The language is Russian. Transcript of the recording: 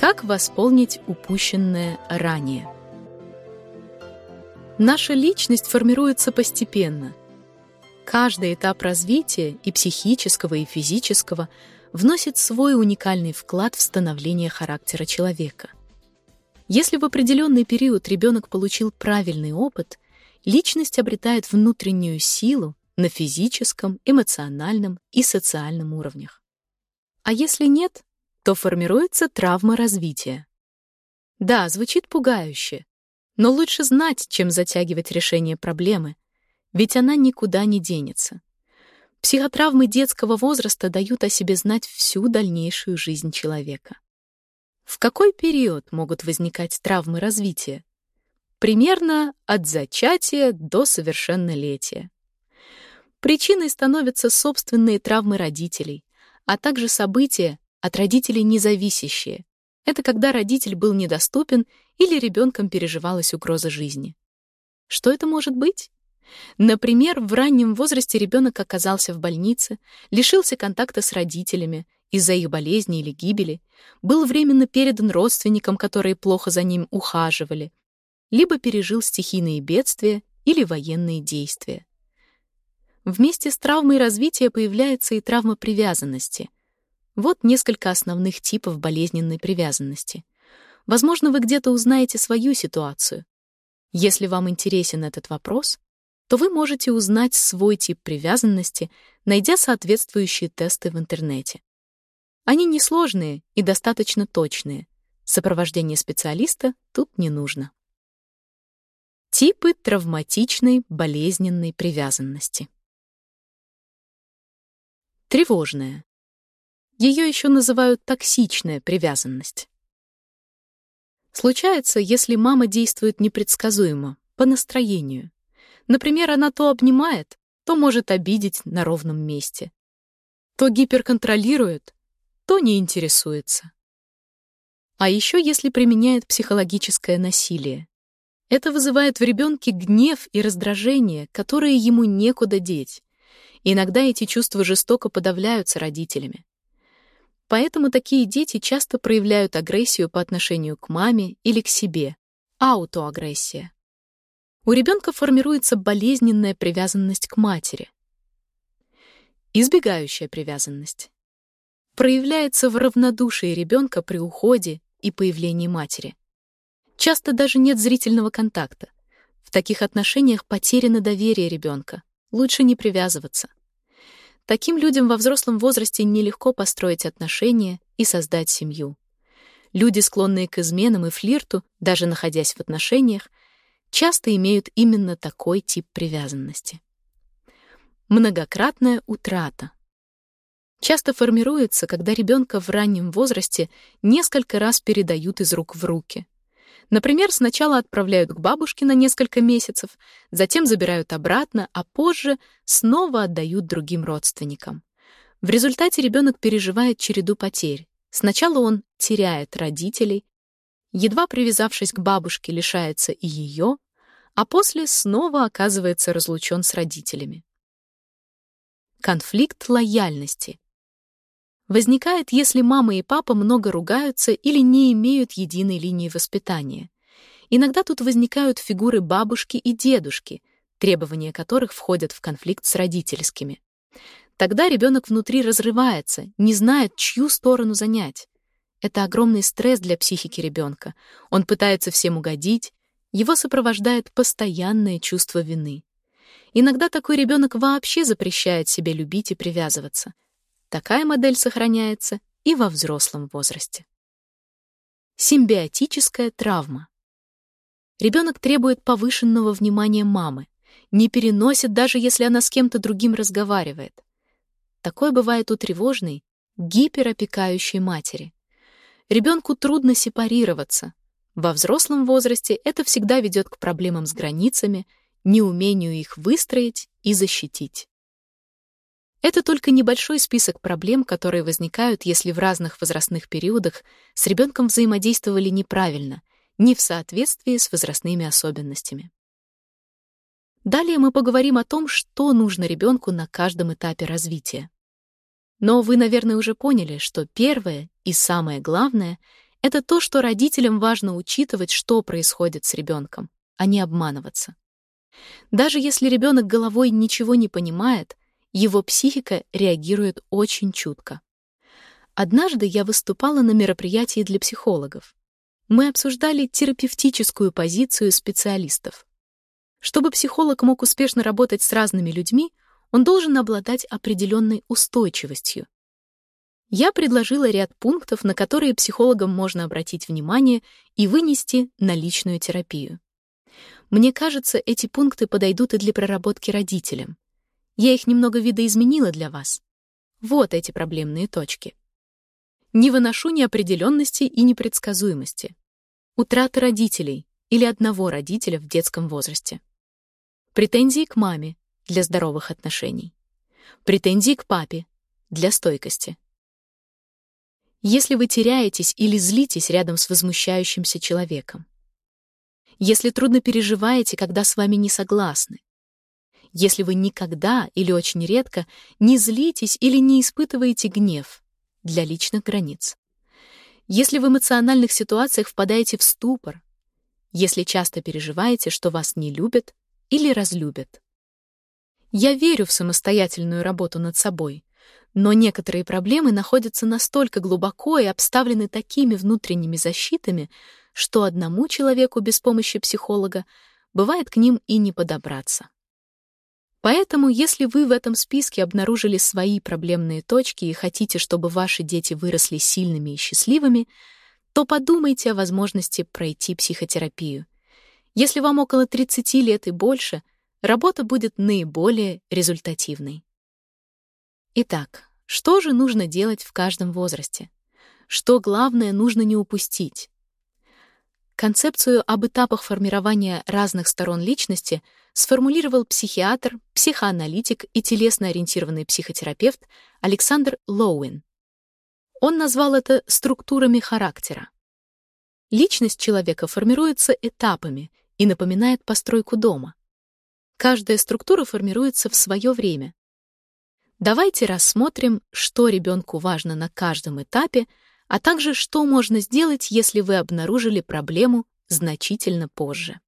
Как восполнить упущенное ранее? Наша личность формируется постепенно. Каждый этап развития и психического, и физического вносит свой уникальный вклад в становление характера человека. Если в определенный период ребенок получил правильный опыт, личность обретает внутреннюю силу на физическом, эмоциональном и социальном уровнях. А если нет, то формируется травма развития. Да, звучит пугающе, но лучше знать, чем затягивать решение проблемы, ведь она никуда не денется. Психотравмы детского возраста дают о себе знать всю дальнейшую жизнь человека. В какой период могут возникать травмы развития? Примерно от зачатия до совершеннолетия. Причиной становятся собственные травмы родителей, а также события, от родителей независящие. Это когда родитель был недоступен или ребенком переживалась угроза жизни. Что это может быть? Например, в раннем возрасте ребенок оказался в больнице, лишился контакта с родителями из-за их болезни или гибели, был временно передан родственникам, которые плохо за ним ухаживали, либо пережил стихийные бедствия или военные действия. Вместе с травмой развития появляется и травма привязанности — вот несколько основных типов болезненной привязанности. Возможно, вы где-то узнаете свою ситуацию. Если вам интересен этот вопрос, то вы можете узнать свой тип привязанности, найдя соответствующие тесты в интернете. Они несложные и достаточно точные. Сопровождение специалиста тут не нужно. Типы травматичной болезненной привязанности. Тревожная. Ее еще называют токсичная привязанность. Случается, если мама действует непредсказуемо, по настроению. Например, она то обнимает, то может обидеть на ровном месте. То гиперконтролирует, то не интересуется. А еще если применяет психологическое насилие. Это вызывает в ребенке гнев и раздражение, которые ему некуда деть. Иногда эти чувства жестоко подавляются родителями. Поэтому такие дети часто проявляют агрессию по отношению к маме или к себе. Аутоагрессия. У ребенка формируется болезненная привязанность к матери. Избегающая привязанность. Проявляется в равнодушии ребенка при уходе и появлении матери. Часто даже нет зрительного контакта. В таких отношениях потеряно доверие ребенка. Лучше не привязываться. Таким людям во взрослом возрасте нелегко построить отношения и создать семью. Люди, склонные к изменам и флирту, даже находясь в отношениях, часто имеют именно такой тип привязанности. Многократная утрата. Часто формируется, когда ребенка в раннем возрасте несколько раз передают из рук в руки. Например, сначала отправляют к бабушке на несколько месяцев, затем забирают обратно, а позже снова отдают другим родственникам. В результате ребенок переживает череду потерь. Сначала он теряет родителей, едва привязавшись к бабушке, лишается и ее, а после снова оказывается разлучен с родителями. Конфликт лояльности возникает, если мама и папа много ругаются или не имеют единой линии воспитания. Иногда тут возникают фигуры бабушки и дедушки, требования которых входят в конфликт с родительскими. Тогда ребенок внутри разрывается, не знает, чью сторону занять. Это огромный стресс для психики ребенка. Он пытается всем угодить, его сопровождает постоянное чувство вины. Иногда такой ребенок вообще запрещает себе любить и привязываться — Такая модель сохраняется и во взрослом возрасте. Симбиотическая травма. Ребенок требует повышенного внимания мамы, не переносит, даже если она с кем-то другим разговаривает. Такое бывает у тревожной, гиперопекающей матери. Ребенку трудно сепарироваться. Во взрослом возрасте это всегда ведет к проблемам с границами, неумению их выстроить и защитить. Это только небольшой список проблем, которые возникают, если в разных возрастных периодах с ребенком взаимодействовали неправильно, не в соответствии с возрастными особенностями. Далее мы поговорим о том, что нужно ребенку на каждом этапе развития. Но вы, наверное, уже поняли, что первое и самое главное — это то, что родителям важно учитывать, что происходит с ребенком, а не обманываться. Даже если ребенок головой ничего не понимает, его психика реагирует очень чутко. Однажды я выступала на мероприятии для психологов. Мы обсуждали терапевтическую позицию специалистов. Чтобы психолог мог успешно работать с разными людьми, он должен обладать определенной устойчивостью. Я предложила ряд пунктов, на которые психологам можно обратить внимание и вынести на личную терапию. Мне кажется, эти пункты подойдут и для проработки родителям. Я их немного видоизменила для вас. Вот эти проблемные точки. Не выношу неопределенности и непредсказуемости. Утрата родителей или одного родителя в детском возрасте. Претензии к маме для здоровых отношений. Претензии к папе для стойкости. Если вы теряетесь или злитесь рядом с возмущающимся человеком. Если трудно переживаете, когда с вами не согласны. Если вы никогда или очень редко не злитесь или не испытываете гнев для личных границ. Если в эмоциональных ситуациях впадаете в ступор. Если часто переживаете, что вас не любят или разлюбят. Я верю в самостоятельную работу над собой, но некоторые проблемы находятся настолько глубоко и обставлены такими внутренними защитами, что одному человеку без помощи психолога бывает к ним и не подобраться. Поэтому, если вы в этом списке обнаружили свои проблемные точки и хотите, чтобы ваши дети выросли сильными и счастливыми, то подумайте о возможности пройти психотерапию. Если вам около 30 лет и больше, работа будет наиболее результативной. Итак, что же нужно делать в каждом возрасте? Что главное нужно не упустить? Концепцию об этапах формирования разных сторон личности сформулировал психиатр, психоаналитик и телесно-ориентированный психотерапевт Александр Лоуэн. Он назвал это структурами характера. Личность человека формируется этапами и напоминает постройку дома. Каждая структура формируется в свое время. Давайте рассмотрим, что ребенку важно на каждом этапе, а также что можно сделать, если вы обнаружили проблему значительно позже.